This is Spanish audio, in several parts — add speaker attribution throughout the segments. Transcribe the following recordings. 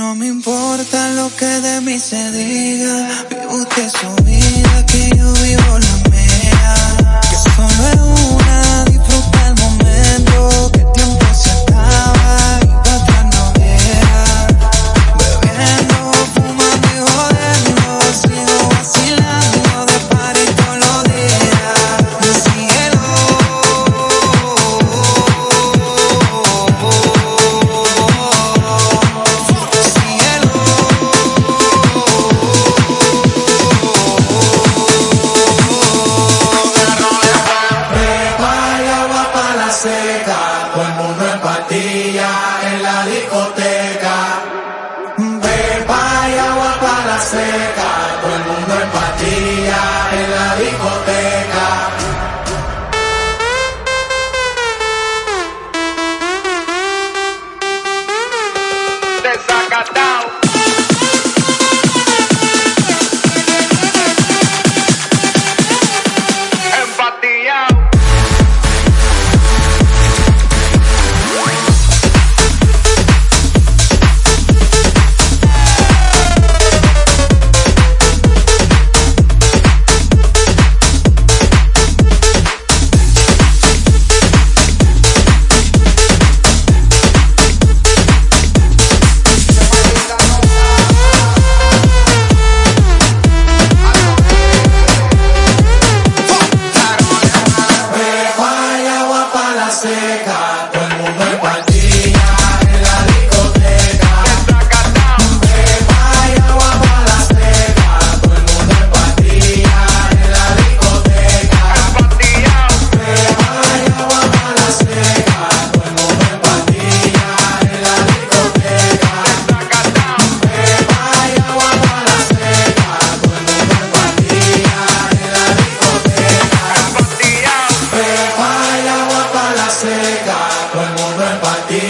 Speaker 1: No me importa lo que de mí se diga, vive usted su vida.
Speaker 2: seca, todo el mundo en pastilla en la discoteca.
Speaker 3: Desacatado.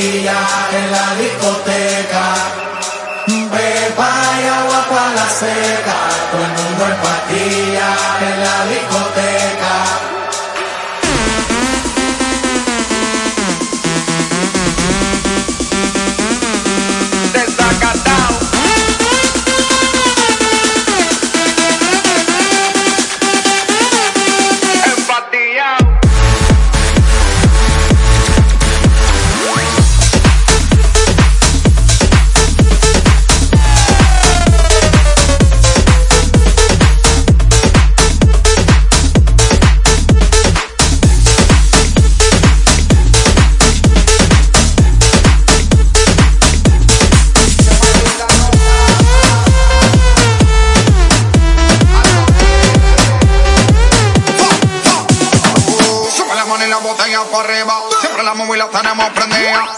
Speaker 2: en la discoteca. Beba y agua para la seca, todo el mundo en en la discoteca.
Speaker 4: para arriba. Siempre la móvil la tenemos prendida.